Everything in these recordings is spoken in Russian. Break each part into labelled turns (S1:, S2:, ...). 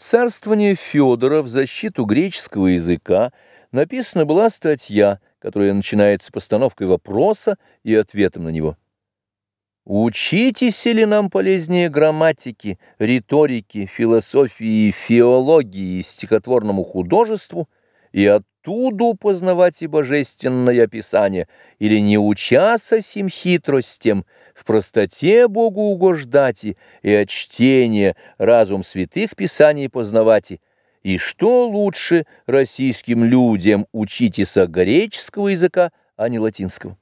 S1: В царствование Федора в защиту греческого языка написана была статья, которая начинается постановкой вопроса и ответом на него. Учитесь ли нам полезнее грамматики, риторики, философии, филологии и стихотворному художеству, и оттуда познавать и божественное описание, или не учася сим хитростям, в простоте Богу угождати, и от чтения разум святых писаний познавати, и что лучше российским людям учитеся греческого языка, а не латинского.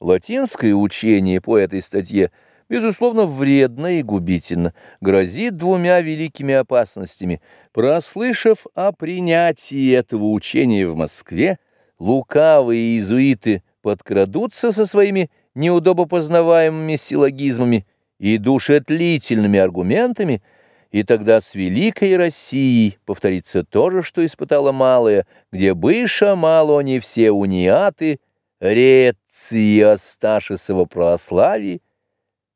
S1: Латинское учение по этой статье, безусловно, вредно и губительно, грозит двумя великими опасностями. Прослышав о принятии этого учения в Москве, лукавые иезуиты подкрадутся со своими неудобопознаваемыми силлогизмами и душетлительными аргументами, и тогда с великой Россией повторится то же, что испытала малая, где быша мало не все униаты, реции Асташесова православии,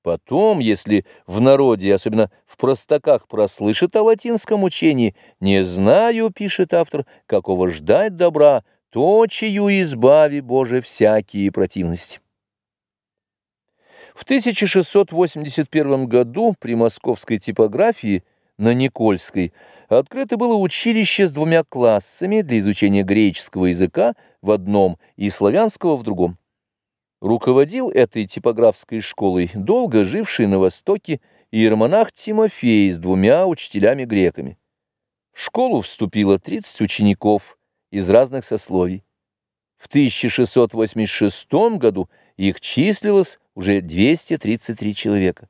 S1: Потом, если в народе, особенно в простаках, прослышит о латинском учении, не знаю, пишет автор, какого ждать добра, то, чью избави, Боже, всякие противности. В 1681 году при московской типографии на Никольской открыто было училище с двумя классами для изучения греческого языка в одном и славянского в другом. Руководил этой типографской школой долго живший на Востоке иеромонах Тимофей с двумя учителями-греками. В школу вступило 30 учеников из разных сословий. В 1686 году их числилось уже 233 человека.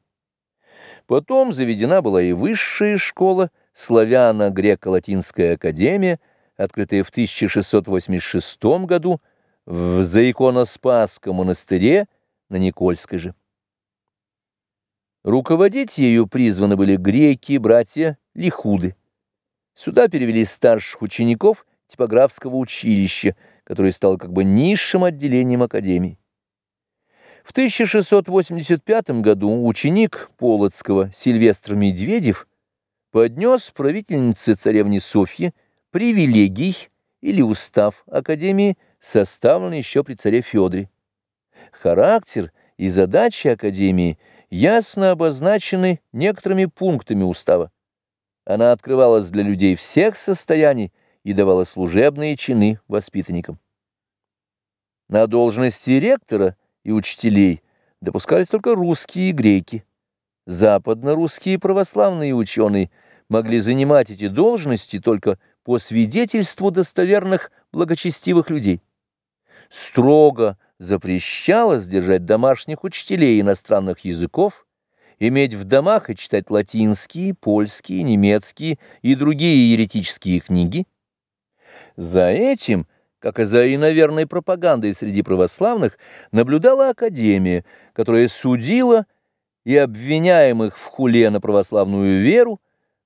S1: Потом заведена была и высшая школа, славяно-греко-латинская академия, открытая в 1686 году в Заиконоспасском монастыре на Никольской же. Руководить ею призваны были греки, братья Лихуды. Сюда перевели старших учеников типографского училища, которое стало как бы низшим отделением академии. В 1685 году ученик Полоцкого Сильвестр Медведев поднес правительнице царевне Софье привилегий или устав Академии, составленный еще при царе Федоре. Характер и задачи Академии ясно обозначены некоторыми пунктами устава. Она открывалась для людей всех состояний и давала служебные чины воспитанникам. На должности ректора и учителей допускались только русские и греки. Западно-русские православные ученые могли занимать эти должности только по свидетельству достоверных благочестивых людей. Строго запрещалось держать домашних учителей иностранных языков, иметь в домах и читать латинские, польские, немецкие и другие еретические книги. За этим – как и за иноверной пропагандой среди православных, наблюдала Академия, которая судила и обвиняемых в хуле на православную веру,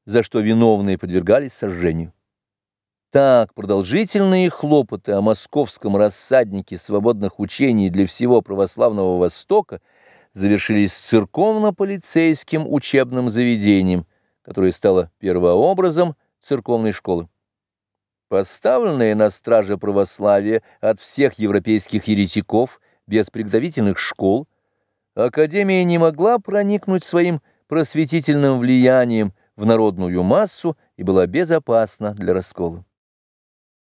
S1: за что виновные подвергались сожжению. Так продолжительные хлопоты о московском рассаднике свободных учений для всего православного Востока завершились церковно-полицейским учебным заведением, которое стало первообразом церковной школы. Поставленная на страже православия от всех европейских еретиков без приготовительных школ, Академия не могла проникнуть своим просветительным влиянием в народную массу и была безопасна для раскола.